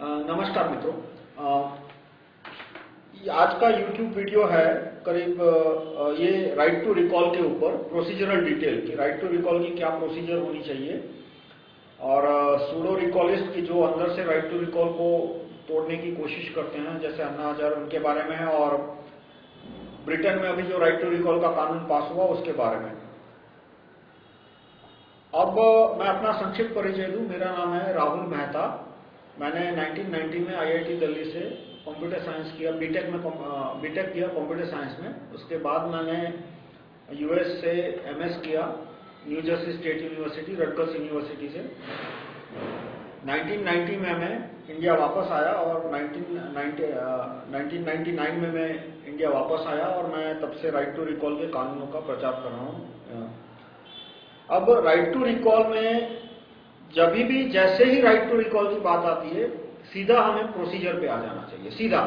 नमस्कार मित्रों। आज का YouTube वीडियो है करीब ये राइट टू रिकॉल के ऊपर प्रोसीजरल डिटेल कि। राइट टू रिकॉल की क्या प्रोसीजर होनी चाहिए? और सूडो रिकॉलिस्ट की जो अंदर से राइट टू रिकॉल को तोड़ने की कोशिश करते हैं, जैसे अन्ना हज़ार उनके बारे में है और ब्रिटेन में अभी जो राइट टू रिकॉल का कानून पास हुआ उसके बारे में। अब मैं अपना संक्षिप्त परिचय दूँ। मेरा नाम है राहुल मेहता। मैंने 1990 में आईआईटी दिल्ली से कंप्यूटर साइंस किया बीटेक में बीटेक किया कंप्यूटर साइंस में। उसके बाद मैंने यूएस से एमएस किया New Jersey state university Rutgers university से। 1990 में मैं इंडिया वापस आया और 1990, uh, 1999 में मैं इंडिया वापस आया और मैं तब से राइट टू रिकॉल के कानूनों का प्रचार कर रहा हूँ। अब राइट टू रिकॉल में जब भी जैसे ही राइट टू रिकॉल की बात आती है, सीधा हमें प्रोसीजर पे आ जाना चाहिए, सीधा।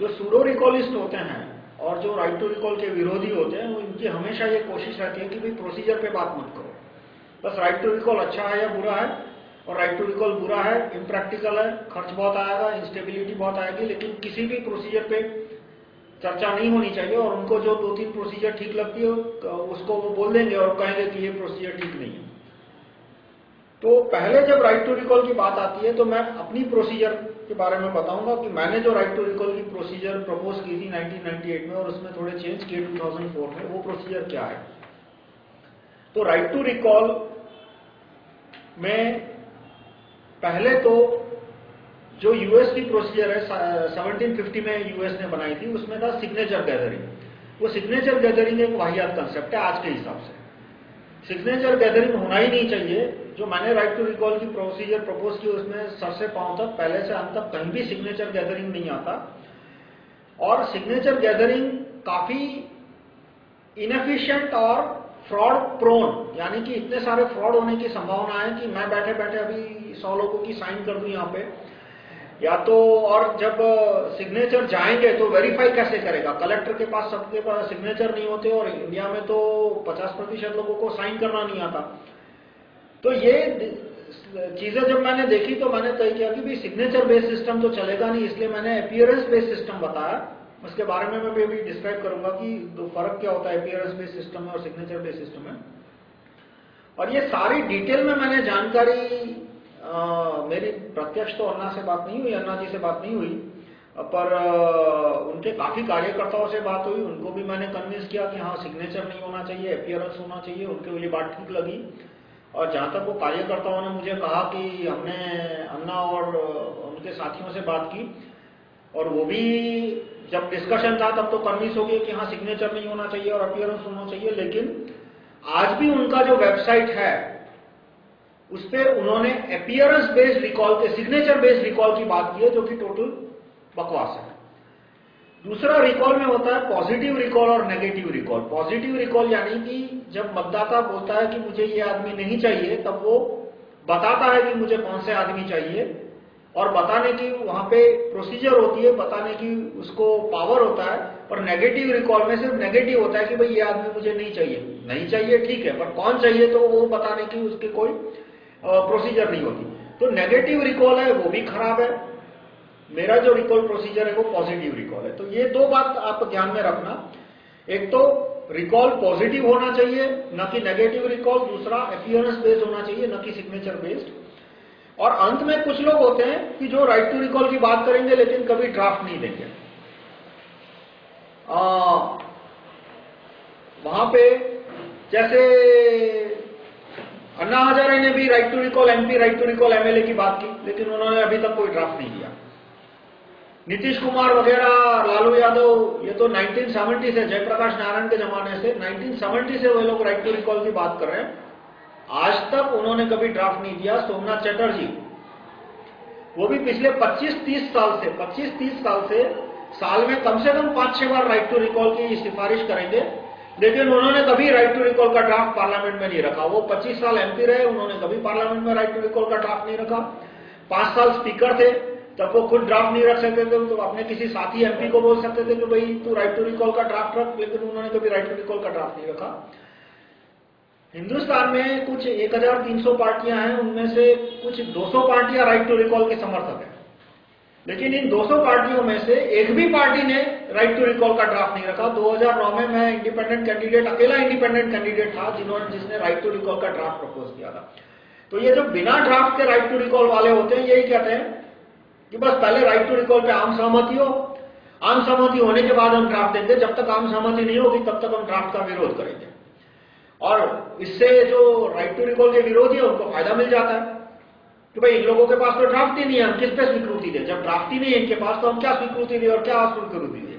जो सूडो रिकॉलिस्ट होते हैं और जो राइट टू रिकॉल के विरोधी होते हैं, उनकी हमेशा ये कोशिश रहती है कि भाई प्रोसीजर पे बात मत करो। बस राइट टू रिकॉल अच्छा है या बुरा है? और राइट टू रिकॉल बुरा है इम्प्रैक्टिकल है, खर्च बहुत आएगा इंस्टेबिलिटी बहुत आएगी, लेकिन किसी भी प्रोसीजर पे चर्चा नहीं होनी चाहिए और उनको जो दो तीन प्रोसीजर ठीक लगती है, उसको वो बोल देंगे और कहेंगे कि ये प्रोसीजर ठीक नहीं है। तो पहले जब राइट टू रिकॉल की बात आती है तो मैं अपनी प्रोसीजर के बारे में बताऊँगा कि मैंने जो राइट टू रिकॉल की प्रोसीजर प्रपोज की थी 1998 में और उसमें थोड़े चेंज किए 2004 में, वो प्रोसीजर क्या है? तो राइट टू रिकॉल में पहले तो जो यूएस की प्रोसीजर है 1750 में यूएस ने बनाई थी, उसमें था सिग्नेचर गैदरिंग वो सिग्नेचर गैदरिंग एक वाहियात कंसेप्ट है आज के हिसाब से। सिग्नेचर गैदरिंग होना ही नहीं चाहिए। जो मैंने राइट टू रिकॉल की प्रोसीजर प्रपोज की, उसमें सर से पाँव तक, पहले से अंत तक कहीं भी सिग्नेचर गैदरिंग नहीं आता। और सिग्नेचर गैदरिंग काफ़ी इनएफिशिएंट और फ्रॉड प्रोन यानी कि इतने सारे फ्रॉड होने की संभावना है कि मैं बैठे बैठे अभी सौ लोगों की साइन कर दूँ यहाँ पे। या तो और जब सिग्नेचर जाएँगे तो वेरीफाई कैसे करेगा? कलेक्टर के पास सबके पास सिग्नेचर नहीं होते और इंडिया में तो 50 प्रतिशत लोगों को साइन करना नहीं आता। तो ये चीज़ें जब मैंने देखी तो मैंने तय किया कि भाई सिग्नेचर बेस्ड सिस्टम तो चलेगा नहीं, इसलिए मैंने अपियरेंस बेस्ड सिस्टम बताया। उसके बारे में मैं भी डिस्क्राइब करूँगा कि दो फ़र्क क्या होता है अपियरेंस बेस्ड सिस्टम में और सिग्नेचर बेस्ड सिस्टम में। और ये सारी डिटेल में मैंने जानकारी मेरी प्रत्यक्ष तो अन्ना से बात नहीं हुई, अन्ना जी से बात नहीं हुई, पर उनके काफ़ी कार्यकर्ताओं से बात हुई, उनको भी मैंने कन्विंस किया कि हाँ सिग्नेचर नहीं होना चाहिए अपियरेंस होना चाहिए, उनके लिए बात ठीक लगी। और जहाँ तक वो कार्यकर्ताओं ने मुझे कहा कि हमने अन्ना और उनके साथियों से बात की, और वो भी जब डिस्कशन था, तब तो कन्विंस हो गए कि हाँ सिग्नेचर नहीं होना चाहिए और अपियरेंस होना चाहिए, लेकिन आज भी उनका जो वेबसाइट है उस पर उन्होंने अपियरेंस बेस्ड रिकॉल के सिग्नेचर बेस्ड रिकॉल की बात की है, जो कि टोटल बकवास है। दूसरा रिकॉल में होता है पॉजिटिव रिकॉल और नेगेटिव रिकॉल पॉजिटिव रिकॉल यानी कि जब मतदाता बोलता है कि मुझे ये आदमी नहीं चाहिए, तब वो बताता है कि मुझे कौन से आदमी चाहिए और बताने की वहाँ पे प्रोसीजर होती है, बताने की उसको पावर होता है और नेगेटिव रिकॉल में सिर्फ़ नेगेटिव होता है कि भाई ये आदमी मुझे नहीं चाहिए। नहीं चाहिए, ठीक है, पर कौन चाहिए तो वो बताने की उसके कोई प्रोसीजर नहीं होती। तो नेगेटिव रिकॉल है, वो भी खराब है। मेरा जो रिकॉल प्रोसीजर है, वो पॉजिटिव रिकॉल है। तो ये दो बात आप ध्यान में रखना। एक तो रिकॉल पॉजिटिव होना चाहिए, न कि नेगेटिव रिकॉल दूसरा अपियरेंस बेस्ड होना चाहिए, न कि सिग्नेचर बेस्ड और अंत में कुछ लोग होते हैं कि जो राइट टू रिकॉल की बात करेंगे, लेकिन कभी ड्राफ्ट नहीं देंगे। वहाँ पे जैसे अन्ना हजारे ने भी right to recall MP right to recall MLA की बात की, लेकिन उन्होंने अभी तक कोई ड्राफ्ट नहीं दिया नीतीश कुमार वगैरह, लालू यादव, ये तो 1970 से, जयप्रकाश नारायण के जमाने से 1970 से वो लोग राइट टू रिकॉल की बात कर रहे हैं। आज तक उन्होंने कभी ड्राफ्ट नहीं दिया सोमनाथ चटर्जी। वो भी पिछले 25-30 साल से 25-30 साल से, साल में कम से कम पाँच छह बार राइट टू रिकॉल की सिफारिश करेंगे। लेकिन उन्होंने कभी राइट टू रिकॉल का ड्राफ्ट पार्लियामेंट में नहीं रखा। वो 25 साल एमपी रहे, उन्होंने कभी पार्लियामेंट में राइट टू रिकॉल का ड्राफ्ट नहीं रखा। पाँच साल स्पीकर थे, तब वो खुद ड्राफ्ट नहीं रख सकते थे तो अपने किसी साथी एमपी को बोल सकते थे कि भाई, तू राइट टू रिकॉल का ड्राफ्ट रख, लेकिन उन्होंने कभी राइट टू रिकॉल का ड्राफ्ट नहीं रखा। हिंदुस्तान में कुछ 1300 पार्टियाँ हैं, उनमें से कुछ 200 पार्टियाँ राइट टू रिकॉल के समर्थक हैं। लेकिन इन 200 पार्टियों में से एक भी पार्टी ने राइट टू रिकॉल का ड्राफ्ट नहीं रखा। 2009 में मैं इंडिपेंडेंट कैंडिडेट अकेला इंडिपेंडेंट कैंडिडेट था जिन्होंने जिसने राइट टू रिकॉल का ड्राफ्ट प्रपोज किया था। तो ये जो बिना ड्राफ्ट के राइट टू रिकॉल वाले होते हैं, यही कहते हैं कि बस पहले राइट टू रिकॉल पे आम सहमति हो। आम सहमति होने के बाद हम ड्राफ्ट देंगे। जब तक आम सहमति नहीं होगी, तब तक हम ड्राफ्ट का विरोध करेंगे। और इससे जो राइट टू रिकॉल के विरोधी है, उनको फ़ायदा मिल जाता है। कि भाई इन लोगों के पास तो ड्राफ्ट ही नहीं है, हम किस पे स्वीकृति दें? जब ड्राफ्ट ही नहीं है इनके पास तो हम क्या स्वीकृति दें और क्या अस्वीकृति दें?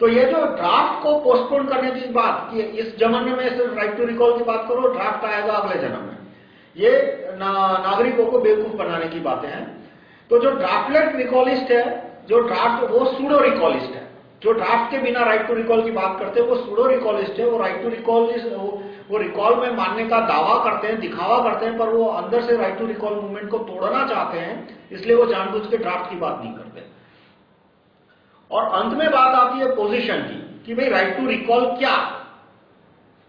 तो ये जो ड्राफ्ट को पोस्टपोन करने की बात कि इस जमाने में सिर्फ़ राइट टू रिकॉल की बात करो ड्राफ्ट आएगा अगले जन्म में। ये ना, नागरिकों को बेवकूफ़ बनाने की बातें हैं। तो जो ड्राफ्टलेट रिकॉलिस्ट है जो ड्राफ्ट वो सूडो रिकॉलिस्ट है। जो ड्राफ्ट के बिना राइट टू रिकॉल की बात करते हैं वो सूडो रिकॉलिस्ट है। वो राइट टू रिकॉल वो वो रिकॉल में मानने का दावा करते हैं दिखावा करते हैं पर वो अंदर से राइट टू रिकॉल मूवमेंट को तोड़ना चाहते हैं इसलिए वो जानबूझ के ड्राफ्ट की बात नहीं करते। और अंत में बात आती है पोजीशन की कि भाई राइट टू रिकॉल क्या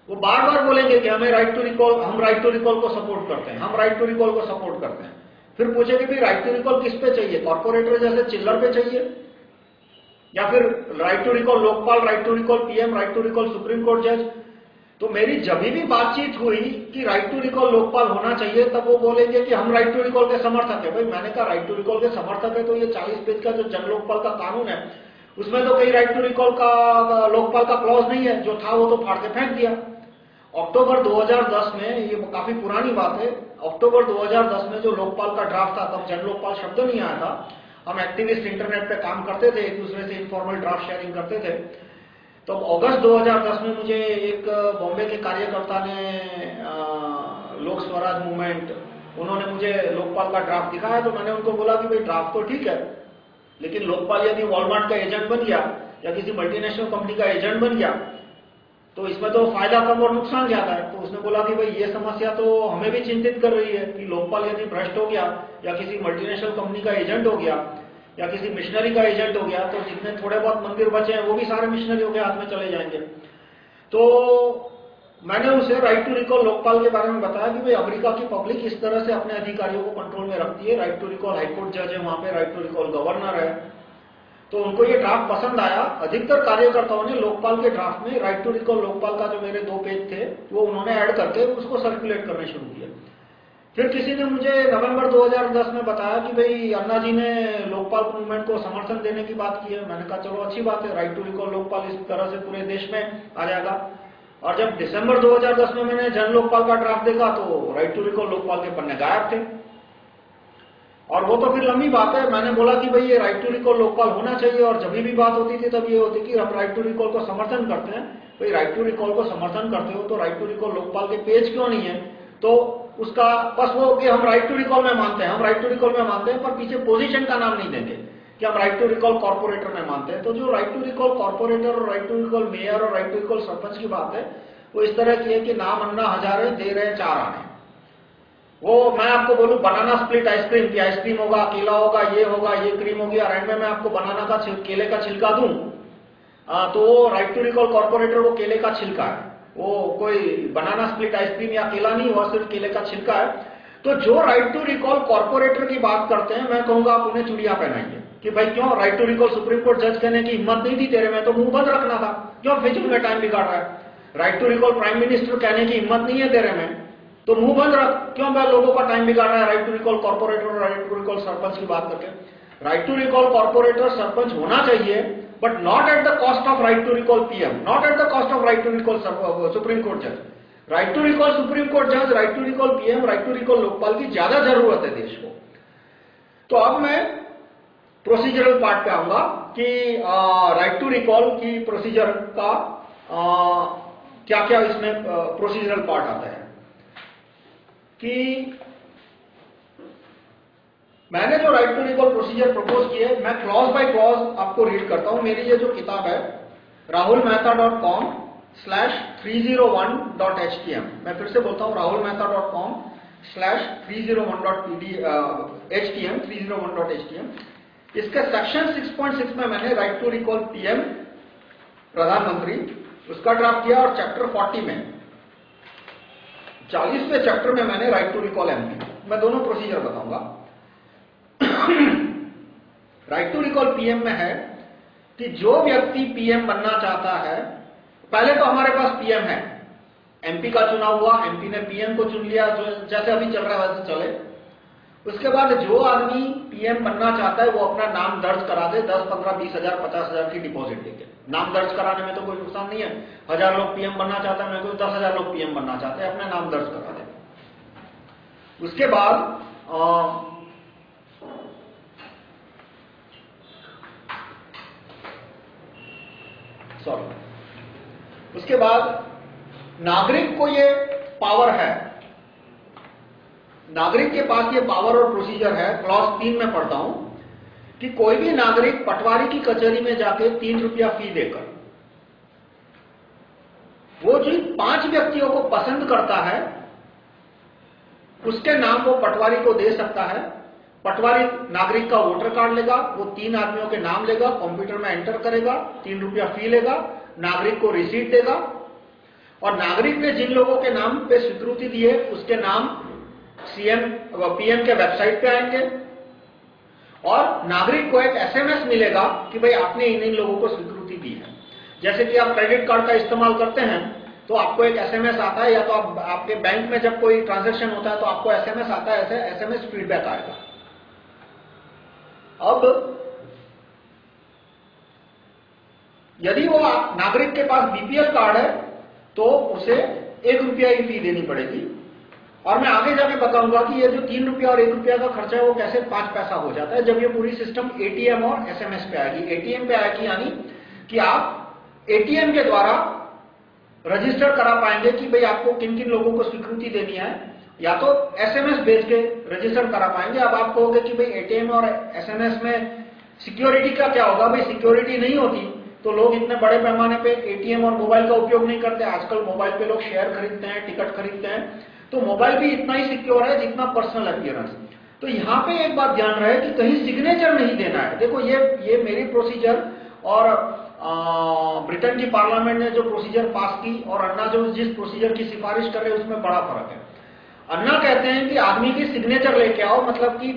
वो बार बार बोलेंगे कि हमें राइट टू रिकॉल हम राइट टू रिकॉल को सपोर्ट करते हैं हम राइट टू रिकॉल को सपोर्ट करते हैं फिर पूछेंगे भाई राइट टू रिकॉल किस पे चाहिए कॉर्पोरेटर जैसे चिल्लर पे चाहिए या फिर right to recall Lokpal right to recall PM right to recall supreme court जज तो मेरी जब भी बातचीत हुई कि राइट टू रिकॉल लोकपाल होना चाहिए तब वो बोलेंगे कि हम राइट टू रिकॉल के समर्थक है भाई मैंने कहा राइट टू रिकॉल के समर्थक है तो ये 40 पेज का जो जन लोकपाल का कानून है उसमें तो कहीं राइट टू रिकॉल का लोकपाल का क्लॉज नहीं है। जो था वो तो फाड़ के फेंक दिया। अक्टूबर 2010 में ये काफ़ी पुरानी बात है। अक्टूबर 2010 में जो लोकपाल का ड्राफ्ट था, तब जन लोकपाल शब्द नहीं आया था। हम एक्टिविस्ट इंटरनेट पे काम करते थे, एक दूसरे से इनफॉर्मल ड्राफ्ट शेयरिंग करते थे। तो अगस्त 2010 में मुझे एक बॉम्बे के कार्यकर्ता ने लोक स्वराज मूवमेंट उन्होंने मुझे लोकपाल का ड्राफ्ट दिखाया तो मैंने उनको बोला कि भाई ड्राफ्ट तो ठीक है। लेकिन लोकपाल यदि वॉलमार्ट का एजेंट बन गया, या किसी मल्टीनेशनल कंपनी का एजेंट बन गया तो इसमें तो फ़ायदा कम और नुकसान ज़्यादा है। तो उसने बोला कि भाई, ये समस्या तो हमें भी चिंतित कर रही है कि लोकपाल यदि भ्रष्ट हो गया, या किसी मल्टीनेशनल कंपनी का एजेंट हो गया, या किसी मिशनरी का एजेंट हो गया तो जितने थोड़े बहुत मंदिर बचे हैं, वो भी सारे मिशनरियों के हाथ में चले जाएँगे। तो मैंने उसे राइट टू रिकॉल लोकपाल के बारे में बताया कि भाई अमेरिका की पब्लिक इस तरह से अपने अधिकारियों को कंट्रोल में रखती है। राइट टू रिकॉल हाईकोर्ट जज है, वहाँ पे राइट टू रिकॉल गवर्नर है। तो उनको ये ड्राफ्ट पसंद आया। अधिकतर कार्यकर्ताओं ने लोकपाल के ड्राफ्ट में राइट टू रिकॉल लोकपाल का जो मेरे दो पेज थे, वो उन्होंने ऐड करके उसको सर्कुलेट करने शुरू किया फिर किसी ने मुझे नवंबर 2010 में बताया कि भाई अन्ना जी ने लोकपाल मूवमेंट को समर्थन देने की बात की है। मैंने कहा, चलो, अच्छी बात है। राइट टू रिकॉल लोकपाल इस तरह से पूरे देश में आ जाएगा। और जब दिसंबर 2010 में मैंने जन लोकपाल का ड्राफ्ट देखा तो राइट टू रिकॉल लोकपाल के पन्ने गायब थे। और वो तो फिर लंबी बात है। मैंने बोला कि भाई ये राइट टू रिकॉल लोकपाल होना चाहिए और जब भी बात होती थी तब ये होती कि हम राइट टू रिकॉल को समर्थन करते हैं। भाई राइट टू रिकॉल को समर्थन करते हो तो राइट टू रिकॉल लोकपाल के पेज क्यों नहीं है? तो उसका बस वो कि हम राइट टू रिकॉल में मानते हैं। हम राइट टू रिकॉल में मानते हैं पर पीछे पोजीशन का नाम नहीं देंगे। कि हम राइट टू रिकॉल कॉर्पोरेटर में मानते हैं। तो जो राइट टू रिकॉल कॉर्पोरेटर और राइट टू रिकॉल मेयर और राइट टू रिकॉल सरपंच की बात है, वो इस तरह की है कि नाम अन्ना हजारे, दे रहे हैं, चार आने। वो मैं आपको बोलूँ, बनाना स्प्लिट आइसक्रीम की आइसक्रीम होगा, केला होगा, ये होगा, ये क्रीम होगी, और एंड में मैं आपको बनाना का केले का छिलका दूँ। तो वो राइट टू रिकॉल कॉर्पोरेटर वो केले का छिलका है। वो कोई बनाना स्प्लिट आइसक्रीम या केला नहीं हुआ, सिर्फ़ केले का छिलका है। तो जो राइट टू रिकॉल कॉर्पोरेटर की बात करते हैं, मैं कहूँगा आप उन्हें चुड़िया पहनाइए। कि भाई क्यों right to recall supreme court जज कहने की हिम्मत नहीं थी तेरे में तो मुँह बंद रखना था क्यों फिजुल में टाइम बिगाड़ रहा है right to recall prime minister कहने की हिम्मत नहीं है तेरे में तो मुँह बंद रख क्यों मैं लोगों का टाइम बिगाड़ रहा है राइट टू रिकॉल कॉर्पोरेटर और राइट टू रिकॉल सरपंच की बात करके right to recall corporator sarpanch होना चाहिए not at the cost of right to recall PM, not at the cost of right to recall uh, Supreme Court judge. Right to recall supreme court जज right to recall PM right to recall Lokpal की ज़्यादा ज़रूरत है देश को तो अब मैं प्रोसीजरल पार्ट पे आऊँगा कि राइट टू रिकॉल की प्रोसीजर का क्या क्या इसमें प्रोसीजरल पार्ट आता है। कि मैंने जो right to recall procedure propose किए, मैं क्लॉज बाय क्लॉज आपको रीड करता हूँ। मेरी ये जो किताब है Rahul Mehta dot com slash three zero one dot H T M मैं फिर से बोलता हूँ Rahul Mehta dot com slash three zero one dot P D H T M three zero one dot H T M इसके section six point six में मैंने right to recall PM प्रधानमंत्री, उसका ड्राफ्ट किया और चैप्टर फोर्टी में। चालीसवें chapter में मैंने राइट टू रिकॉल एमपी मैं दोनों प्रोसीजर बताऊँगा। राइट टू रिकॉल पीएम में है कि जो व्यक्ति पीएम बनना चाहता है, पहले तो हमारे पास पीएम है। एमपी का चुनाव हुआ एमपी ने पीएम को चुन लिया जैसे अभी चल रहा है वैसे चले। उसके बाद जो आदमी पीएम बनना चाहता है वो अपना नाम दर्ज करा दे 10, 15, बीस हज़ार पचास हज़ार की डिपॉजिट देके। नाम दर्ज कराने में तो कोई नुकसान नहीं है। हज़ार लोग पीएम बनना चाहता है मैं कोई दस हज़ार लोग पीएम बनना चाहते हैं अपना नाम दर्ज करा दे। उसके बाद सॉरी उसके बाद नागरिक को ये पावर है। नागरिक के पास ये पावर और प्रोसीजर है क्लॉज तीन में पढ़ता हूँ, कि कोई भी नागरिक पटवारी की कचहरी में जाके तीन रुपया फ़ी देकर, वो जिन पाँच व्यक्तियों को पसंद करता है, उसके नाम वो पटवारी को दे सकता है। पटवारी नागरिक का वोटर कार्ड लेगा, वो तीन आदमियों के नाम लेगा कंप्यूटर में एंटर करेगा, तीन रुपया फ़ी लेगा, नागरिक को रिसीट देगा। और नागरिक ने जिन लोगों के नाम पे स्वीकृति दी है, उसके नाम सीएम पीएम के वेबसाइट पे आएँगे। और नागरिक को एक एसएमएस मिलेगा कि भाई आपने इन इन लोगों को स्वीकृति दी है। जैसे कि आप क्रेडिट कार्ड का इस्तेमाल करते हैं तो आपको एक एसएमएस आता है या तो आप, आपके बैंक में जब कोई ट्रांजैक्शन होता है तो आपको एसएमएस आता है ऐसे एसएमएस फीडबैक आएगा। अब यदि वो नागरिक के पास बीपीएल कार्ड है तो उसे एक रुपया ही फ़ी देनी पड़ेगी। और मैं आगे जाके बताऊँगा कि ये जो तीन रुपया और एक रुपया का खर्चा है, वो कैसे पाँच पैसा हो जाता है, जब ये पूरी सिस्टम एटीएम और एसएमएस पे आएगी। एटीएम पे आएगी यानी कि आप एटीएम के द्वारा रजिस्टर करा पाएँगे कि भाई आपको किन किन लोगों को स्वीकृति देनी है, या तो एसएमएस भेज के रजिस्टर करा पाएँगे। अब आप कहोगे कि भाई एटीएम और एसएमएस में सिक्योरिटी का क्या होगा? भाई सिक्योरिटी नहीं होती तो लोग इतने बड़े पैमाने पे एटीएम और मोबाइल का उपयोग नहीं करते। आजकल मोबाइल पे लोग शेयर खरीदते हैं टिकट खरीदते हैं। तो मोबाइल भी इतना ही सिक्योर है जितना पर्सनल अपियरेंस तो यहाँ पे एक बात ध्यान रहे कि कहीं सिग्नेचर नहीं देना है। देखो, ये ये मेरी प्रोसीजर और ब्रिटेन की पार्लियामेंट ने जो प्रोसीजर पास की और अन्ना जो जिस प्रोसीजर की सिफारिश कर रहे उसमें बड़ा फ़र्क है। अन्ना कहते हैं कि आदमी की सिग्नेचर लेके आओ मतलब कि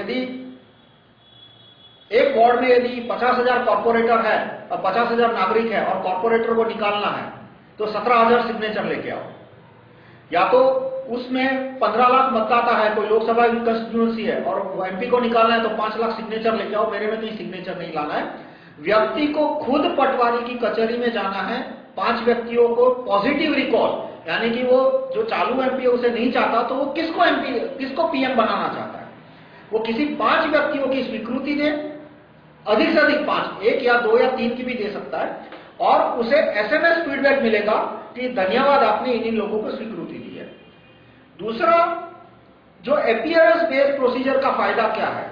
यदि एक वार्ड में यदि पचास हज़ार कॉर्पोरेटर है और पचास हज़ार नागरिक है और कॉर्पोरेटर को निकालना है तो सत्रह हज़ार सिग्नेचर लेके आओ। या तो उसमें पंद्रह लाख मतदाता है, कोई लोकसभा कंस्टिट्यूंसी है, और एमपी को निकालना है तो पाँच लाख सिग्नेचर लेके आओ, मेरे में कहीं सिग्नेचर नहीं लाना है। व्यक्ति को खुद पटवारी की कचहरी में जाना है, पाँच व्यक्तियों को पॉजिटिव रिकॉल यानी कि वो जो चालू एमपी है उसे नहीं चाहता तो वो किसको एमपी किसको पीएम बनाना चाहता है? वो किसी पाँच व्यक्तियों की स्वीकृति दे, अधिक से अधिक पाँच, एक या दो या तीन की भी दे सकता है, और उसे एसएमएस फीडबैक मिलेगा कि धन्यवाद, आपने इन लोगों को स्वीकृति दूसरा, जो एपियरेंस बेस्ड प्रोसीजर का फ़ायदा क्या है?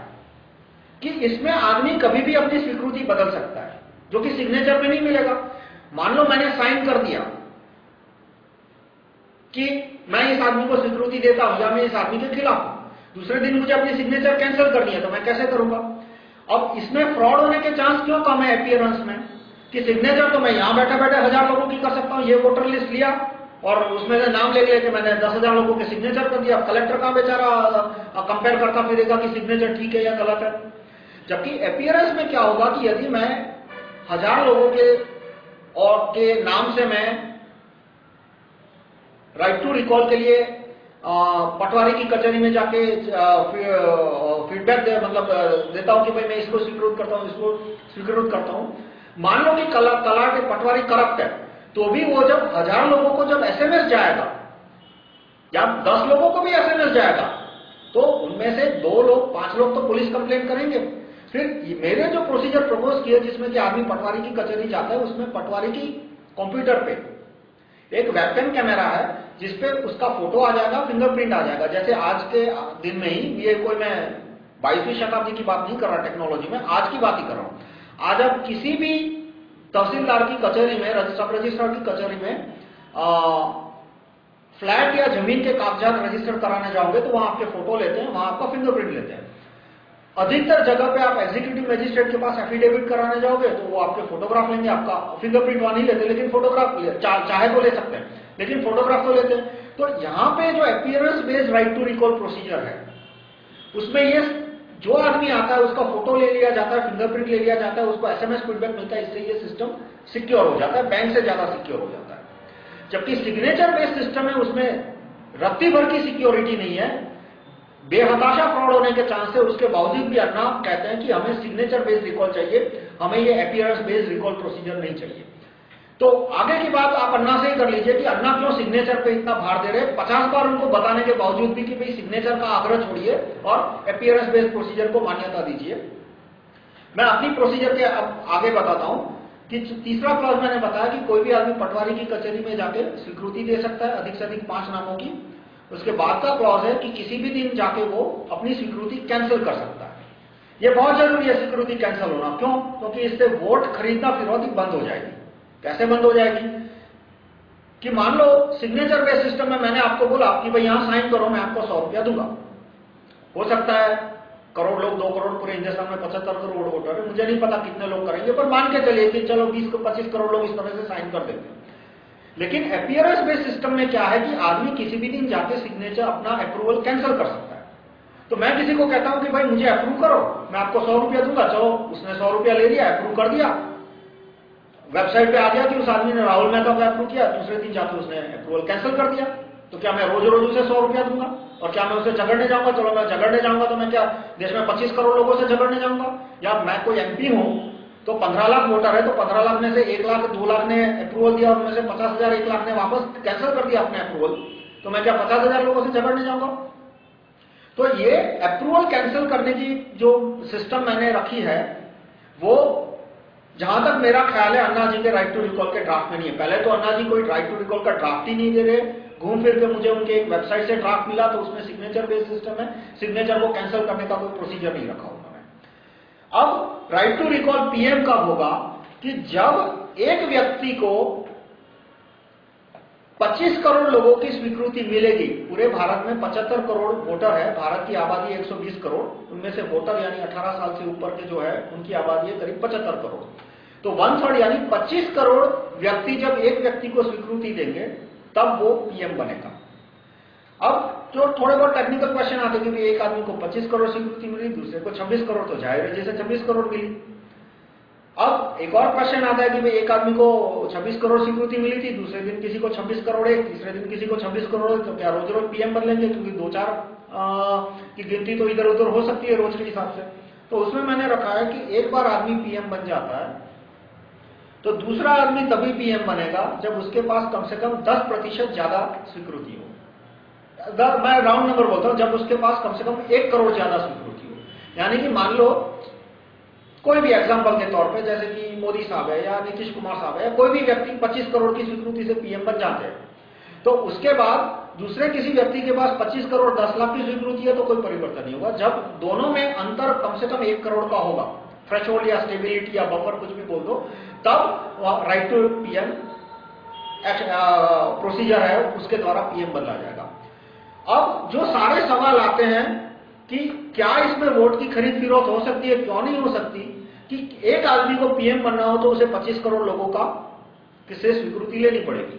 कि इसमें आदमी कभी भी अपनी स्वीकृति बदल सकता है, जो कि सिग्नेचर में नहीं मिलेगा। मान लो मैंने साइन कर दिया कि मैं इस आदमी को स्वीकृति देता हूँ या मैं इस आदमी के खिलाफ हूँ। दूसरे दिन मुझे अपनी सिग्नेचर कैंसिल करनी है तो मैं कैसे करूँगा? अब इसमें फ्रॉड होने के चांस क्यों कम है अपियरेंस में? कि सिग्नेचर तो मैं यहाँ बैठे बैठे हज़ार लोगों की कर सकता हूँ, ये वोटर लिस्ट लिया और उसमें से नाम ले लिया कि मैंने दस हज़ार लोगों के सिग्नेचर कर दिया। कलेक्टर का बेचारा कंपेयर करता फिरेगा कि सिग्नेचर ठीक है या गलत है। जबकि अपियरेंस में क्या होगा कि यदि मैं हज़ार लोगों के, और के नाम से मैं राइट टू रिकॉल के लिए पटवारी की कचहरी में जाके फीडबैक दे मतलब देता हूँ कि भाई मैं इसको स्वीकृत करता हूँ, इसको स्वीकृत करता हूँ। मान लो कि कला कला के पटवारी करप्ट है। तो भी वो जब हज़ार लोगों को जब एसएमएस जाएगा, या दस लोगों को भी एसएमएस जाएगा तो उनमें से दो लोग, पाँच लोग तो पुलिस कंप्लेन करेंगे। फिर मेरे जो प्रोसीजर प्रपोज किए, जिसमें कि आदमी पटवारी की कचहरी जाता है, उसमें पटवारी की कंप्यूटर पे एक वेबकैम कैमरा है जिसपे उसका फ़ोटो आ जाएगा फिंगरप्रिंट आ जाएगा। जैसे आज के दिन में ही, ये कोई मैं बाईसवीं शताब्दी की बात नहीं कर रहा टेक्नोलॉजी में, आज की बात ही कर रहा हूँ। आज आप किसी भी तहसीलदार की कचहरी में सब रजिस्ट्रार की कचहरी में आ, फ्लैट या ज़मीन के कागजात रजिस्टर कराने जाओगे तो वहाँ आपके फ़ोटो लेते हैं वहाँ आपका फिंगरप्रिंट लेते हैं। अधिकतर जगह पे आप एग्जीक्यूटिव मजिस्ट्रेट के पास एफिडेविट कराने जाओगे तो वो आपके फोटोग्राफ लेंगे आपका फिंगरप्रिंट वहाँ नहीं लेते लेकिन फोटोग्राफ चा, चाहे तो ले सकते हैं लेकिन फोटोग्राफ तो लेते हैं। तो यहाँ पे जो appearance based right to recall procedure है उसमें ये जो आदमी आता है, उसका फ़ोटो ले लिया जाता है फिंगरप्रिंट ले लिया जाता है, उसको एसएमएस फीडबैक मिलता है, इससे ये सिस्टम सिक्योर हो जाता है बैंक से ज़्यादा सिक्योर हो जाता है। जबकि सिग्नेचर बेस्ड सिस्टम है, उसमें रत्ती भर की सिक्योरिटी नहीं है। बेहताशा फ्रॉड होने के चांस है, उसके बावजूद भी अन्ना कहते हैं कि हमें सिग्नेचर बेस्ड रिकॉल चाहिए, हमें ये अपियरेंस बेस्ड रिकॉल प्रोसीजर नहीं चाहिए। तो आगे की बात आप अन्ना से ही कर लीजिए कि अन्ना क्यों सिग्नेचर पे इतना भार दे रहे हैं? पचास बार उनको बताने के बावजूद भी कि भाई सिग्नेचर का आग्रह छोड़िए और अपियरेंस बेस्ड प्रोसीजर को मान्यता दीजिए। मैं अपनी प्रोसीजर के अब आगे बताता हूँ कि तीसरा क्लॉज मैंने बताया कि कोई भी आदमी पटवारी की कचहरी में जाके स्वीकृति दे सकता है, अधिक से अधिक पाँच नामों की। उसके बाद का क्लॉज है कि किसी भी दिन जाके वो अपनी स्वीकृति कैंसिल कर सकता है। ये बहुत ज़रूरी है स्वीकृति कैंसिल होना। क्यों? क्योंकि इससे वोट खरीदना फिरौती बंद हो जाएगी। कैसे बंद हो जाएगी? कि मान लो सिग्नेचर बेस सिस्टम में मैंने आपको बोला कि भाई यहाँ साइन करो, मैं आपको सौ रुपया दूँगा। हो सकता है करोड़ लोग, दो करोड़ पूरे हिंदुस्तान में पचहत्तर करोड़ वोटर है मुझे नहीं पता कितने लोग करेंगे, पर मान के चलिए कि चलो बीस पच्चीस करोड़ लोग इस तरह से साइन कर देते हैं। लेकिन अपियरेंस बेस्ड सिस्टम में क्या है कि आदमी किसी भी दिन जाके सिग्नेचर अपना अप्रूवल कैंसिल कर सकता है। तो मैं किसी को कहता हूँ कि भाई मुझे अप्रूव करो, मैं आपको सौ रुपया दूँगा, चलो उसने सौ रुपया ले लिया अप्रूव कर दिया। वेबसाइट पे आ गया कि उस आदमी ने राहुल मेहता को अप्रूव किया, दूसरे दिन जाके उसने अप्रूवल कैंसिल कर दिया। तो क्या मैं रोज रोज उसे सौ रुपया दूँगा? और क्या मैं उसे झगड़ने जाऊँगा? चलो मैं झगड़ने जाऊँगा तो मैं क्या देश में पच्चीस करोड़ लोगों से झगड़ने जाऊँगा? या मैं कोई एमपी हूँ तो पंद्रह लाख वोटर है तो पंद्रह लाख में से एक लाख, दो लाख ने अप्रूवल दिया, उनमें से पचास हज़ार, एक लाख ने वापस कैंसिल कर दिया अपने अप्रूवल तो मैं क्या पचास हज़ार लोगों से झगड़ने जाऊँगा? तो ये अप्रूवल कैंसिल करने की जो सिस्टम मैंने रखी है, वो जहाँ तक मेरा ख्याल है, अन्ना जी के राइट टू रिकॉल के ड्राफ्ट में नहीं है। पहले तो अन्ना जी कोई राइट टू रिकॉल का ड्राफ्ट ही नहीं दे रहे। घूम फिर के मुझे उनके एक वेबसाइट से ड्राफ्ट मिला तो उसमें सिग्नेचर बेस्ड सिस्टम है। सिग्नेचर को कैंसिल करने का कोई प्रोसीजर नहीं रखा उन्होंने अब राइट टू रिकॉल पीएम कब होगा कि जब एक व्यक्ति को 25 करोड़ लोगों की स्वीकृति मिलेगी, पूरे भारत में 75 करोड़ वोटर है, भारत की आबादी 120 करोड़, उनमें से वोटर यानी 18 साल से ऊपर के जो है, उनकी आबादी है करीब 75 करोड़। तो वन थर्ड यानी 25 करोड़ व्यक्ति जब एक व्यक्ति को स्वीकृति देंगे, तब वो पीएम बनेगा। अब जो थोड़े बहुत टेक्निकल क्वेश्चन आते हैं कि एक आदमी को 25 करोड़ स्वीकृति मिली, दूसरे को 26 करोड़ तो ज़ाहिर जैसे 26 करोड़ मिली। अब एक और क्वेश्चन आता है कि भाई एक आदमी को 26 करोड़ स्वीकृति मिली थी, दूसरे दिन किसी को 26 करोड़ एक, तीसरे दिन किसी को 26 करोड़ तो क्या रोज रोज पीएम बन लेंगे? क्योंकि दो चार की गिनती तो इधर उधर हो सकती है रोज के हिसाब से। तो उसमें मैंने रखा है कि एक बार आदमी पीएम बन जाता है तो दूसरा आदमी तभी पीएम बनेगा जब उसके पास कम से कम 10 प्रतिशत ज़्यादा स्वीकृति हो। मैं राउंड नंबर बोलता हूँ, जब उसके पास कम से कम एक करोड़ ज़्यादा स्वीकृति हो। यानी कि मान लो, कोई भी एग्ज़ाम्पल के तौर पे, जैसे कि मोदी साहब है या नीतीश कुमार साहब है कोई भी व्यक्ति 25 करोड़ की स्वीकृति से पीएम बन जाते हैं। तो उसके बाद दूसरे किसी व्यक्ति के पास 25 करोड़ 10 लाख की स्वीकृति है तो कोई परिवर्तन नहीं होगा। जब दोनों में अंतर कम से कम एक करोड़ का होगा थ्रेशोल्ड या स्टेबिलिटी या बफर कुछ भी बोल दो तब राइट टू पीएम प्रोसीजर है, उसके द्वारा पीएम बदला जाएगा। अब जो सारे सवाल आते हैं कि क्या इसमें वोट की खरीद फिरोत हो सकती है, क्यों नहीं हो सकती, कि एक आदमी को पीएम बनना हो तो उसे 25 करोड़ लोगों का किससे स्वीकृति लेनी पड़ेगी?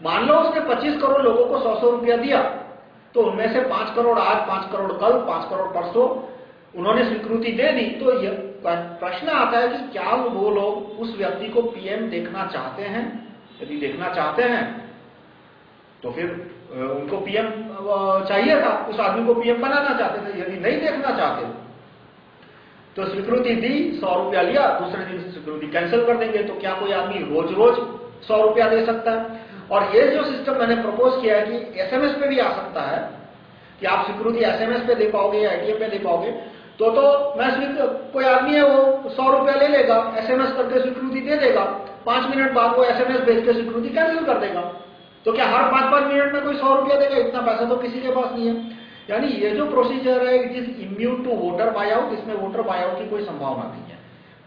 मान लो उसने 25 करोड़ लोगों को 100 सौ रुपया दिया तो उनमें से 5 करोड़ आज 5 करोड़ कल 5 करोड़ परसों उन्होंने स्वीकृति दे दी तो प्रश्न आता है कि क्या वो लोग उस व्यक्ति को पीएम देखना चाहते हैं? यदि देखना चाहते हैं तो फिर उनको पीएम चाहिए था। उस आदमी को पीएम बनाना चाहते थे। यदि नहीं देखना चाहते तो स्वीकृति दी, सौ रुपया लिया। दूसरे दिन स्वीकृति कैंसिल कर देंगे। तो क्या कोई आदमी रोज रोज सौ रुपया दे सकता है? और ये जो सिस्टम मैंने प्रपोज किया है कि एसएमएस पे भी आ सकता है, कि आप स्वीकृति एसएमएस पे दे पाओगे या एटीएम पे दे पाओगे तो तो मैं कोई आदमी है वो सौ रुपया ले लेगा एसएमएस करके स्वीकृति दे देगा। पाँच मिनट बाद वो एसएमएस भेज के स्वीकृति कैंसिल कर देगा। तो क्या हर पाँच पाँच मिनट में कोई सौ रुपया देगा? इतना पैसा तो किसी के पास नहीं है। यानी ये जो प्रोसीजर है it is immune to voter buyout इसमें वोटर बायआउट की कोई संभावना नहीं है।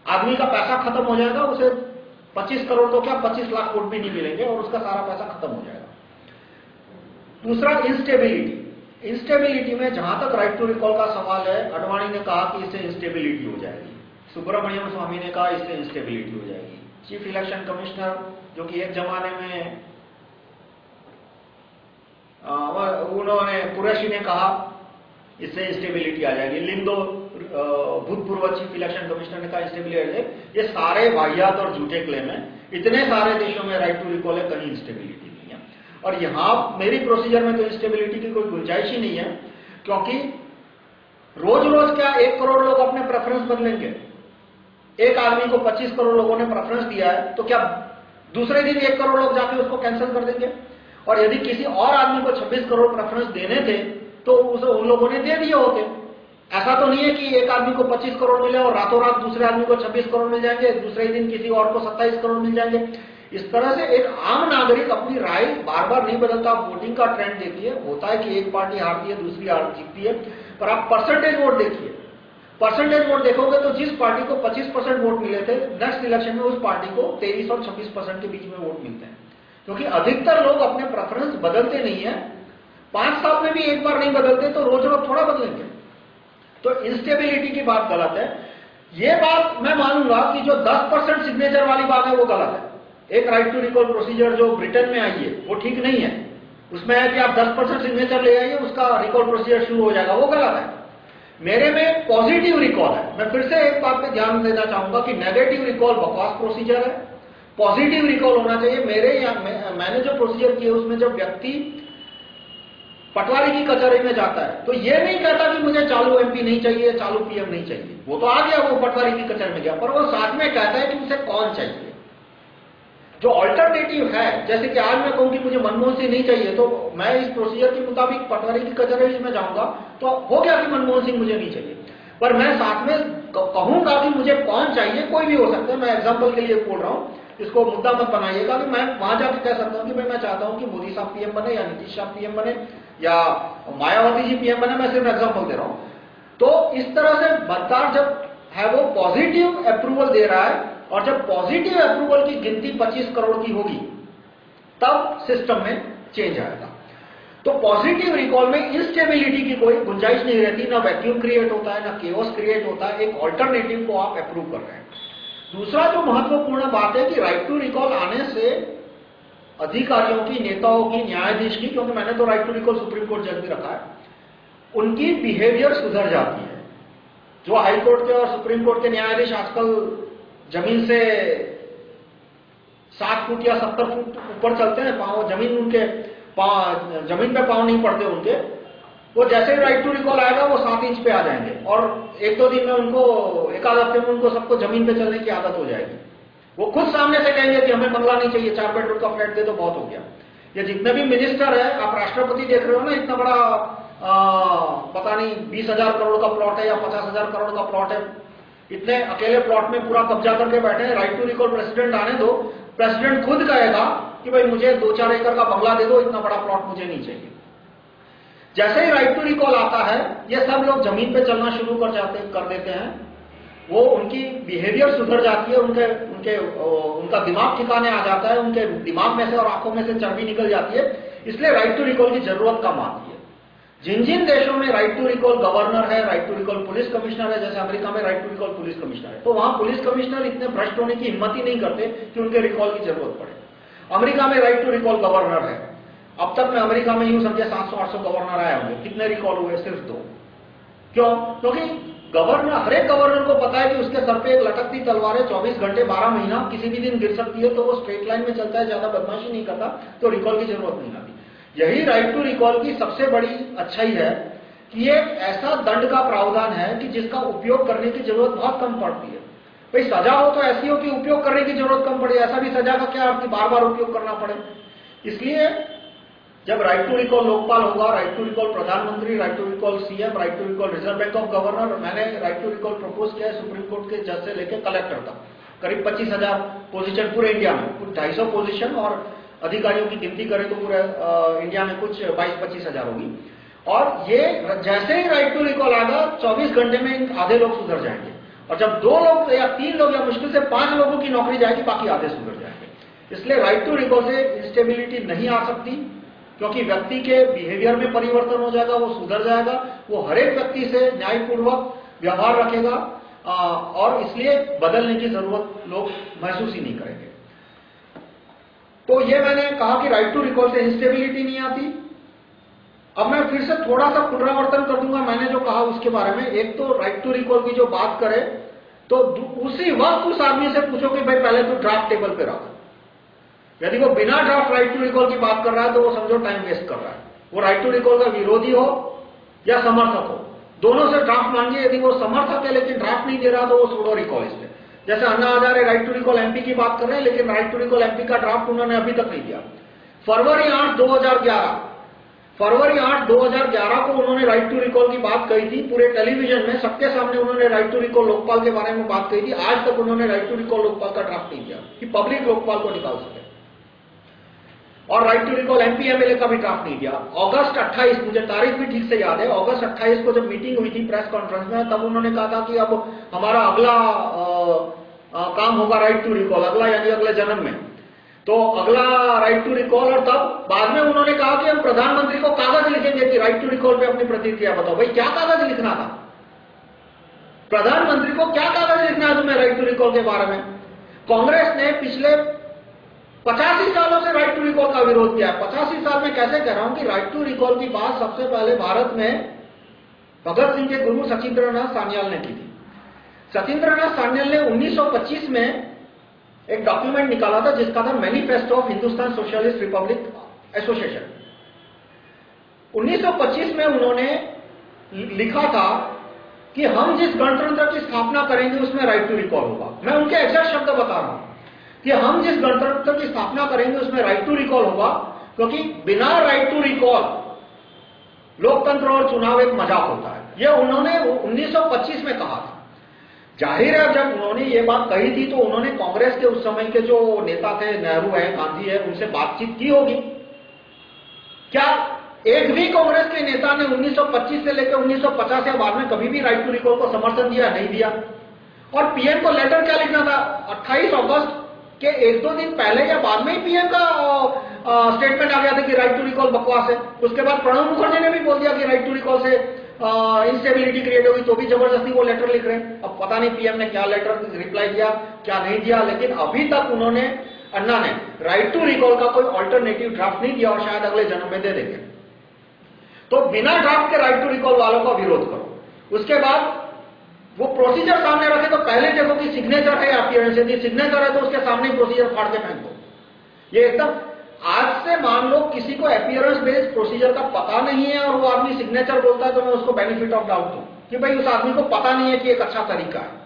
आदमी का पैसा खत्म हो जाएगा, उसे 25 करोड़ तो क्या 25 लाख वोट भी नहीं मिलेंगे और उसका सारा पैसा खत्म हो जाएगा। दूसरा इंस्टेबिलिटी इंस्टेबिलिटी में जहाँ तक राइट टू रिकॉल का सवाल है अडवाणी ने कहा कि इससे इंस्टेबिलिटी हो जाएगी। सुब्रमण्यम स्वामी ने कहा इससे इंस्टेबिलिटी हो जाएगी। चीफ इलेक्शन कमिश्नर जो कि एक जमाने में उन्होंने कुरैशी ने कहा, इससे स्टेबिलिटी आ जाएगी। लिंदो भूतपूर्व चीफ इलेक्शन कमिश्नर ने कहा स्टेबिलिटी ये सारे वाहियात और झूठे क्लेम है। इतने सारे देशों में राइट टू रिकॉल है, कहीं इंस्टेबिलिटी और यहाँ मेरी प्रोसीजर में तो इंस्टेबिलिटी की कोई गुंजाइश ही नहीं है, क्योंकि रोज रोज क्या एक करोड़ लोग अपने प्रेफरेंस बदलेंगे? एक आदमी को 25 करोड़ लोगों ने प्रेफरेंस दिया है तो क्या दूसरे दिन एक करोड़ लोग जाके उसको कैंसिल कर देंगे? और यदि किसी और आदमी को 26 करोड़ प्रेफरेंस देने थे तो उसे उन लोगों ने दे दिए होते। ऐसा तो नहीं है कि एक आदमी को 25 करोड़ मिले और रातों रात दूसरे आदमी को 26 करोड़ मिल जाएँगे, दूसरे दिन किसी और को 27 करोड़ मिल जाएँगे। इस तरह से एक आम नागरिक अपनी राय बार बार नहीं बदलता। वोटिंग का ट्रेंड देखिए, होता है कि एक पार्टी हारती है, दूसरी हार जीतती है, पर आप परसेंटेज वोट देखिए। परसेंटेज वोट देखोगे तो जिस पार्टी को 25 परसेंट वोट मिले थे नेक्स्ट इलेक्शन में उस पार्टी को 23 और 26 परसेंट के बीच में वोट मिलते हैं। क्योंकि अधिकतर लोग अपने प्रेफरेंस बदलते नहीं है। पाँच साल में भी एक बार नहीं बदलते तो रोज रोज थोड़ा बदलेंगे। तो इंस्टेबिलिटी की बात गलत है। ये बात मैं मानूँगा कि जो 10 परसेंट सिग्नेचर वाली बात है, वो गलत है। एक राइट टू रिकॉल प्रोसीजर जो ब्रिटेन में आई है वो ठीक नहीं है। उसमें है कि आप 10 परसेंट सिग्नेचर ले आइए उसका रिकॉल प्रोसीजर शुरू हो जाएगा। वो गलत है। मेरे में पॉजिटिव रिकॉल है। मैं फिर से एक बात पे ध्यान देना चाहूँगा कि नेगेटिव रिकॉल बकवास प्रोसीजर है। पॉजिटिव रिकॉल होना चाहिए। मेरे या मैं, मैंने जो प्रोसीजर किया उसमें जब व्यक्ति पटवारी की कचहरी में जाता है तो ये नहीं कहता कि मुझे चालू एमपी नहीं चाहिए चालू पीएम नहीं चाहिए। वो तो आ गया वो पटवारी की कचहरी में गया पर वो साथ में कहता है कि मुझे कौन चाहिए? जो अल्टरनेटिव है, जैसे कि आज मैं कहूँ कि मुझे मनमोहन सिंह नहीं चाहिए तो मैं इस प्रोसीजर के मुताबिक पटवारी की कचहरी में जाऊँगा तो हो गया कि मनमोहन सिंह मुझे नहीं चाहिए। पर मैं साथ में कहूँगा कि मुझे कौन चाहिए, कोई भी हो सकता है, मैं एग्ज़ाम्पल के लिए बोल रहा हूँ, इसको मुद्दा मत बनाइएगा कि मैं वहाँ जाकर कह सकता हूँ कि भाई मैं चाहता हूँ कि मोदी साहब पीएम बने, या नीतीश साहब पीएम बने, या मायावती जी पीएम बने, मैं सिर्फ़ एग्ज़ाम्पल दे रहा हूँ। तो इस तरह से मतदार जब है, वो पॉजिटिव अप्रूवल दे रहा है और जब पॉजिटिव अप्रूवल की गिनती 25 करोड़ की होगी, तब सिस्टम में चेंज आएगा। तो पॉजिटिव रिकॉल में इंस्टेबिलिटी की कोई गुंजाइश नहीं रहती, ना वैक्यूम क्रिएट होता है, ना केओस क्रिएट होता है, एक ऑल्टरनेटिव को आप अप्रूव कर रहे हैं। दूसरा जो महत्वपूर्ण बात है कि राइट टू रिकॉल आने से अधिकारियों की, नेताओं की, न्यायाधीश की, क्योंकि मैंने तो right to recall supreme court जज भी रखा है, उनकी बिहेवियर सुधर जाती है। जो हाई कोर्ट के और सुप्रीम कोर्ट के न्यायाधीश आजकल ज़मीन से सात फुट या सत्तर फुट ऊपर चलते हैं पाँव ज़मीन उनके पाँव ज़मीन पे पाँव नहीं पड़ते उनके। वो जैसे ही राइट टू रिकॉल आएगा वो सात इंच पे आ जाएँगे। और एक दो दिन में उनको एक आध हफ़्ते में उनको सबको ज़मीन पे चलने की आदत हो जाएगी। वो खुद सामने से कहेंगे कि हमें बंगला नहीं चाहिए चार बेडरूम का फ्लैट दे तो बहुत हो गया। ये जितने भी मिनिस्टर है आप राष्ट्रपति देख रहे हो ना इतना बड़ा आ, पता नहीं बीस हज़ार करोड़ का प्लॉट है या पचास हज़ार करोड़ का प्लॉट है। इतने अकेले प्लॉट में पूरा कब्जा करके बैठे हैं। राइट टू रिकॉल प्रेसिडेंट आने दो। प्रेसिडेंट खुद कहेगा कि भाई मुझे दो चार एकड़ का बंगला दे दो, इतना बड़ा प्लॉट मुझे नहीं चाहिए। जैसे ही राइट टू रिकॉल आता है, ये सब लोग ज़मीन पे चलना शुरू कर जाते, कर देते हैं। वो उनकी बिहेवियर सुधर जाती है, उनके उनके उनका दिमाग ठिकाने आ जाता है, उनके दिमाग में से और आँखों में से चर्बी निकल जाती है। इसलिए राइट टू रिकॉल की ज़रूरत कम आती है। जिन जिन देशों में राइट टू रिकॉल गवर्नर है right to recall police commissioner है, जैसे अमेरिका में right to recall police commissioner है तो वहाँ पुलिस कमिश्नर इतने भ्रष्ट होने की हिम्मत ही नहीं करते कि उनके रिकॉल की ज़रूरत पड़े। अमेरिका में राइट टू रिकॉल गवर्नर है। अब तक मैं अमेरिका में यूँ समझे 700-800 गवर्नर आए होंगे। कितने रिकॉल हुए? सिर्फ़ दो। क्यों? क्योंकि गवर्नर हर एक गवर्नर को पता है कि उसके सर पे एक लटकती तलवार है 24 घंटे 12 महीना, किसी भी दिन गिर सकती है तो वो स्ट्रेट लाइन में चलता है, ज़्यादा बदमाशी नहीं करता तो रिकॉल की ज़रूरत नहीं आती। यही राइट टू रिकॉल की सबसे बड़ी अच्छाई है कि ये ऐसा दंड का प्रावधान है कि जिसका उपयोग करने की ज़रूरत बहुत कम पड़ती है। भाई सजा हो तो ऐसी हो कि उपयोग करने की ज़रूरत कम पड़े, ऐसा भी सजा का क्या आपकी बार बार उपयोग करना पड़े? इसलिए जब राइट टू रिकॉल लोकपाल होगा राइट टू रिकॉल प्रधानमंत्री right to recall CM right to recall reserve bank of governor मैंने राइट टू रिकॉल प्रपोज किया है सुप्रीम कोर्ट के जज से लेकर कलेक्टर तक। करीब पच्चीस हज़ार पोजिशन पूरे इंडिया में, कुछ ढाई सौ पोजिशन और अधिकारियों की गिनती करें तो पूरे इंडिया में कुछ बाईस पच्चीस हज़ार होगी। और ये जैसे ही राइट टू रिकॉल आएगा, चौबीस घंटे में आधे लोग सुधर जाएँगे। और जब दो लोग या तीन लोग या मुश्किल से पाँच लोगों की नौकरी जाएगी, बाकी आधे सुधर जाएँगे। इसलिए राइट टू रिकॉल से इंस्टेबिलिटी नहीं आ सकती, क्योंकि व्यक्ति के बिहेवियर में परिवर्तन हो जाएगा, वो सुधर जाएगा, वो हर एक व्यक्ति से न्यायपूर्वक व्यवहार रखेगा और इसलिए बदलने की ज़रूरत लोग महसूस ही नहीं करेंगे। तो ये मैंने कहा कि राइट टू रिकॉल से इंस्टेबिलिटी नहीं आती। अब मैं फिर से थोड़ा सा पुनरावर्तन कर दूँगा मैंने जो कहा उसके बारे में। एक तो राइट टू रिकॉल की जो बात करे तो उसी वक्त उस आदमी से पूछो कि भाई पहले तू ड्राफ्ट टेबल पे रख यदि वो बिना ड्राफ्ट राइट टू रिकॉल की बात कर रहा है तो वो समझो टाइम वेस्ट कर रहा है। वो राइट टू रिकॉल का विरोधी हो या समर्थक हो। दोनों से ड्राफ्ट मांगिए। यदि वो समर्थक है लेकिन ड्राफ्ट नहीं दे रहा तो वो छोड़ो रिकॉल इसमें जैसे Anna Hazare right to recall MP की बात कर रहे हैं, लेकिन राइट टू रिकॉल एमपी का ड्राफ्ट उन्होंने अभी तक नहीं दिया। फरवरी आठ, दो फरवरी 8 2011 को उन्होंने राइट टू रिकॉल की बात कही थी, पूरे टेलीविज़न में सबके सामने उन्होंने राइट टू रिकॉल लोकपाल के बारे में बात कही थी, आज तक उन्होंने राइट टू रिकॉल लोकपाल का ड्राफ्ट नहीं दिया, कि पब्लिक लोकपाल को निकाल सके। और right to recall MP MLA का भी ड्राफ्ट नहीं दिया। अगस्त 28 मुझे तारीख भी ठीक से याद है। अगस्त 28 को जब मीटिंग हुई थी प्रेस कॉन्फ्रेंस में तब उन्होंने कहा था कि अब हमारा अगला आ, आ, काम होगा राइट टू रिकॉल अगला यानी अगले जन्म में। तो अगला राइट टू रिकॉल और तब बाद में उन्होंने कहा कि हम प्रधानमंत्री को कागज़ लिखेंगे कि राइट टू रिकॉल पे अपनी प्रतिक्रिया बताओ। भाई क्या कागज़ लिखना था? प्रधानमंत्री को क्या कागज़ लिखना है तुम्हें राइट टू रिकॉल के बारे में? कांग्रेस ने पिछले पचासी सालों से राइट टू रिकॉल का विरोध किया। पचासी साल में कैसे कह रहा हूँ कि राइट टू रिकॉल की बात सबसे पहले भारत में भगत सिंह के गुरु सचिंद्रनाथ सान्याल ने की थी। सचिंद्रनाथ सान्याल ने 1925 में एक डॉक्यूमेंट निकाला था, जिसका था manifesto of Hindustan socialist republic association 1925 में उन्होंने लिखा था कि हम जिस गणतंत्र की स्थापना करेंगे, उसमें राइट टू रिकॉल होगा। मैं उनके एग्जैक्ट शब्द बता रहा हूँ। कि हम जिस गणतंत्र की स्थापना करेंगे, उसमें राइट टू रिकॉल होगा, क्योंकि बिना राइट टू रिकॉल लोकतंत्र और चुनाव एक मज़ाक होता है। यह उन्होंने 1925 में कहा था। ज़ाहिर है, जब उन्होंने ये बात कही थी तो उन्होंने कांग्रेस के उस समय के जो नेता थे, नेहरू है, गांधी है, उनसे बातचीत की होगी। क्या एक भी कांग्रेस के नेता ने 1925 से लेकर 1950 या बाद में कभी भी राइट टू रिकॉल को समर्थन दिया, नहीं दिया? और पीएम को लेटर क्या लिखना था? 28 अगस्त के एक दो दिन पहले या बाद में ही पीएम का स्टेटमेंट आ गया था कि राइट टू रिकॉल बकवास है। उसके बाद प्रणब मुखर्जी ने भी बोल दिया कि राइट टू रिकॉल से इंस्टेबिलिटी क्रिएट होगी तो भी ज़बरदस्ती वो लेटर लिख रहे हैं। अब पता नहीं पीएम ने क्या लेटर रिप्लाई दिया क्या नहीं दिया, लेकिन अभी तक उन्होंने, अन्ना ने राइट टू रिकॉल का कोई ऑल्टरनेटिव ड्राफ्ट नहीं दिया और शायद अगले जन्म में दे देंगे। तो बिना ड्राफ्ट के राइट टू रिकॉल वालों का विरोध करो। उसके बाद वो प्रोसीजर सामने रखे तो पहले देखो कि सिग्नेचर है अपीयरेंस यदि सिग्नेचर है तो उसके सामने प्रोसीजर फाड़ के फेंक दो ये एकदम आज से मान लो किसी को अपियरेंस बेस्ड प्रोसीजर का पता नहीं है और वो आदमी सिग्नेचर बोलता है तो मैं उसको बेनिफिट ऑफ़ डाउट दूँ कि भाई उस आदमी को पता नहीं है कि एक अच्छा तरीका है।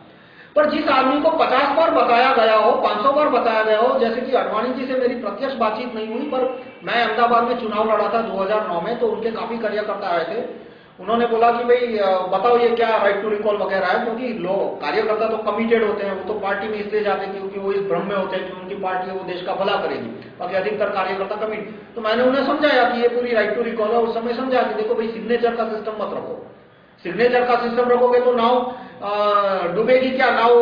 पर जिस आदमी को 50 बार बताया गया हो 500 बार बताया गया हो, जैसे कि अडवाणी जी से मेरी प्रत्यक्ष बातचीत नहीं हुई, पर मैं अहमदाबाद में चुनाव लड़ा था 2009 में तो उनके काफ़ी कार्यकर्ता आए थे। उन्होंने बोला कि भाई बताओ ये क्या राइट टू रिकॉल वगैरह है? क्योंकि लोग, कार्यकर्ता तो कमिटेड होते हैं, वो तो पार्टी में इसलिए जाते हैं क्योंकि वो इस भ्रम में होते हैं कि उनकी पार्टी है, वो देश का भला करेगी। बाकी अधिकतर कार्यकर्ता कमिट तो मैंने उन्हें समझाया कि ये पूरी राइट टू रिकॉल है उस समय समझा कि देखो भाई सिग्नेचर का सिस्टम मत रखो। सिग्नेचर का सिस्टम रखोगे तो नाव डूबेगी क्या? नाव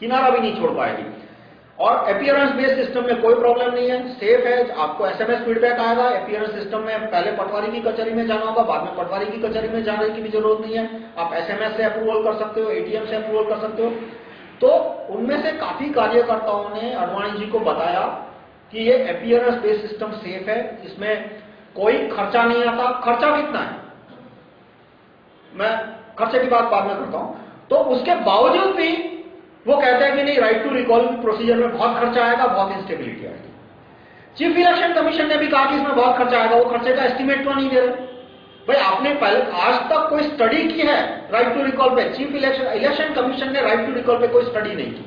किनारा भी नहीं छोड़ पाएगी। और अपियरेंस बेस्ड सिस्टम में कोई प्रॉब्लम नहीं है। सेफ़ है, आपको एसएमएस फीडबैक आएगा। अपियरेंस सिस्टम में पहले पटवारी की कचहरी में जाना होगा, बाद में पटवारी की कचहरी में जाने की भी ज़रूरत नहीं है। आप एसएमएस से अप्रूवल कर सकते हो एटीएम से अप्रूवल कर सकते हो। तो उनमें से काफ़ी कार्यकर्ताओं ने अडवाणी जी को बताया कि ये अपियरेंस बेस्ड सिस्टम सेफ़ है इसमें कोई खर्चा नहीं आता। खर्चा कितना है? मैं खर्चे की बात बाद में करता हूँ। तो उसके बावजूद भी वो कहते हैं कि नहीं राइट टू रिकॉल प्रोसीजर में बहुत खर्चा आएगा, बहुत इंस्टेबिलिटी आएगी। चीफ इलेक्शन कमीशन ने भी कहा कि इसमें बहुत खर्चा आएगा, वो खर्चे का एस्टिमेट तो नहीं दे रहे। भाई, आपने पहले, आज तक कोई स्टडी की है राइट टू रिकॉल पे? चीफ इलेक्शन इलेक्शन कमीशन ने राइट टू रिकॉल पे कोई स्टडी नहीं की।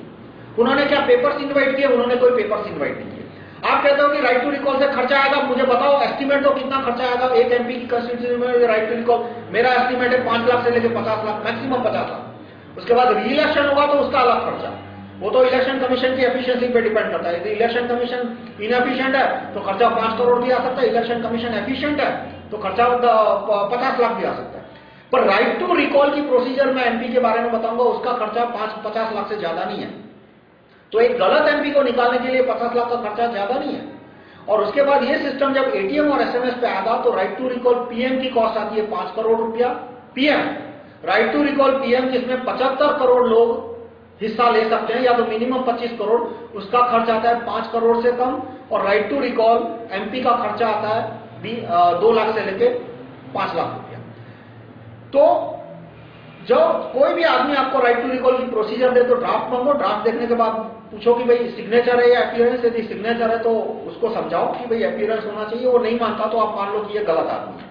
उन्होंने क्या पेपर्स इन्वाइट किए? उन्होंने कोई पेपर्स इन्वाइट नहीं किए। आप कहते हो कि राइट टू रिकॉल से खर्चा आएगा? मुझे बताओ एस्टिमेट तो कितना खर्चा आएगा? एक एमपी की कंस्टिट्यूशन में राइट टू रिकॉल मेरा एस्टिमेट है पाँच लाख से लेकर पचास लाख मैक्सिमम पचास लाख। उसके बाद री इलेक्शन होगा तो उसका अलग खर्चा। वो तो इलेक्शन कमीशन की एफिशिएंसी पे डिपेंड करता है। यदि इलेक्शन कमीशन इनएफिशिएंट है तो खर्चा पाँच करोड़ आ सकता है। इलेक्शन कमीशन एफिशिएंट है तो खर्चा पचास लाख भी आ सकता है। पर राइट टू रिकॉल की प्रोसीजर में एमपी के बारे में बताऊँगा, उसका खर्चा पाँच, पचास लाख से ज़्यादा नहीं है। तो एक गलत एमपी को निकालने के लिए पचास लाख का खर्चा ज़्यादा नहीं है। और उसके बाद ये सिस्टम जब एटीएम और एसएमएस पे आएगा तो राइट टू रिकॉल पीएम की कॉस्ट आती है पाँच करोड़ रुपया। PM right to recall PM जिसमें 75 करोड़ लोग हिस्सा ले सकते हैं, या तो मिनिमम 25 करोड़, उसका खर्च आता है 5 करोड़ से कम, और राइट टू रिकॉल एमपी का खर्चा आता है दो लाख से लेके पाँच लाख रुपया। तो जब कोई भी आदमी आपको राइट टू रिकॉल की प्रोसीजर दे तो ड्राफ्ट मांगो। ड्राफ्ट देखने के बाद पूछो कि भाई सिग्नेचर है या अपीयरेंस यदि सिग्नेचर है तो उसको समझाओ कि भाई अपीयरेंस होना चाहिए। वो नहीं मानता तो आप मान लो कि ये गलत आदमी है।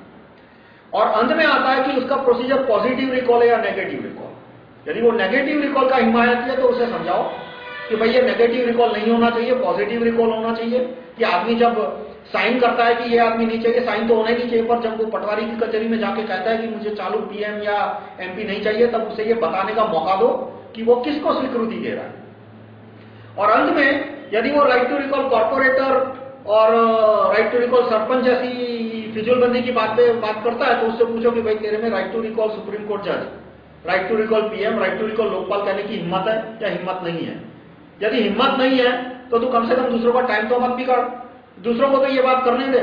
और अंत में आता है कि उसका प्रोसीजर पॉजिटिव रिकॉल है या नेगेटिव रिकॉल यदि वो नेगेटिव रिकॉल का हिमायत है तो उसे समझाओ कि भाई ये नेगेटिव रिकॉल नहीं होना चाहिए पॉजिटिव रिकॉल होना चाहिए कि आदमी जब साइन करता है कि ये आदमी नहीं चाहिए साइन तो होना नहीं चाहिए, पर जब वो पटवारी की कचहरी में जाके कहता है कि मुझे चालू पीएम या एमपी नहीं चाहिए, तब उसे ये बताने का मौका दो कि वो किसको स्वीकृति दे रहा है। और अंत में यदि वो राइट टू रिकॉल कॉर्पोरेटर और राइट टू रिकॉल सरपंच जैसी फिजुलबंदी की बात पे बात करता है तो उससे पूछो कि भाई तेरे में right to recall supreme court जज right to recall PM right to recall Lokpal कहने की हिम्मत है या हिम्मत नहीं है? यदि हिम्मत नहीं है तो तू कम से कम दूसरों का टाइम तो मत बिगाड़ दूसरों को तो ये बात करने दे।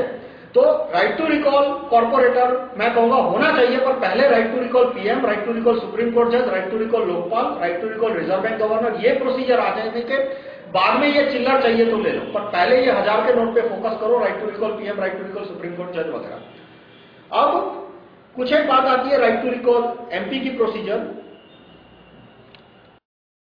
तो राइट टू रिकॉल कॉर्पोरेटर मैं कहूँगा होना चाहिए, पर पहले right to recall PM right to recall supreme court जज right to recall Lokpal right to recall reserve bank governor ये प्रोसीजर आ जाने के बाद में ये चिल्लर चाहिए तो ले लो, पर पहले ये हज़ार के नोट पे फोकस करो right to recall PM right to recall supreme court जज वगैरह। अब कुछ एक बात आती है राइट टू रिकॉल एमपी की प्रोसीजर